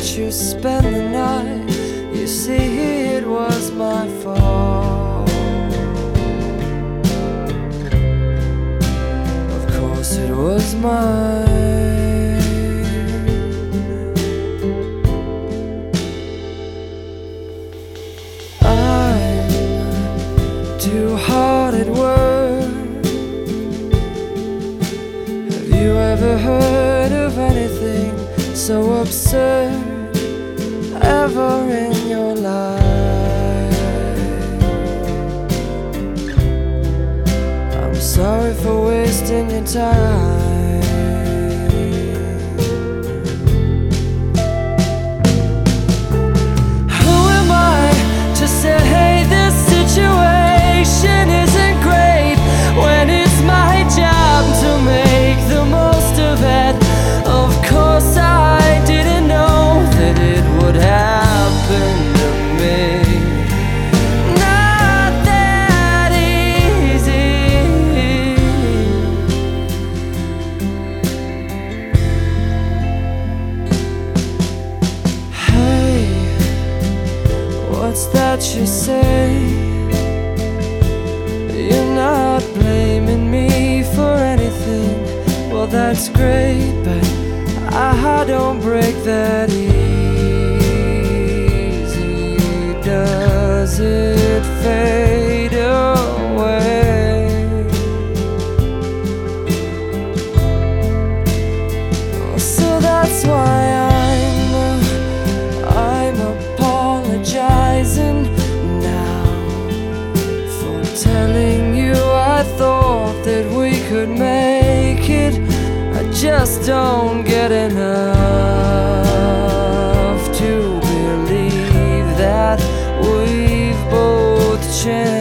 let you spend the night. You see, it was my fault. Of course, it was mine. I'm too hard at work. Have you ever heard of anything so absurd? ever in your life. I'm sorry for wasting your time. what you say. You're not blaming me for anything. Well, that's great, but I don't break that easy. Does it fail? just don't get enough to believe that we've both changed.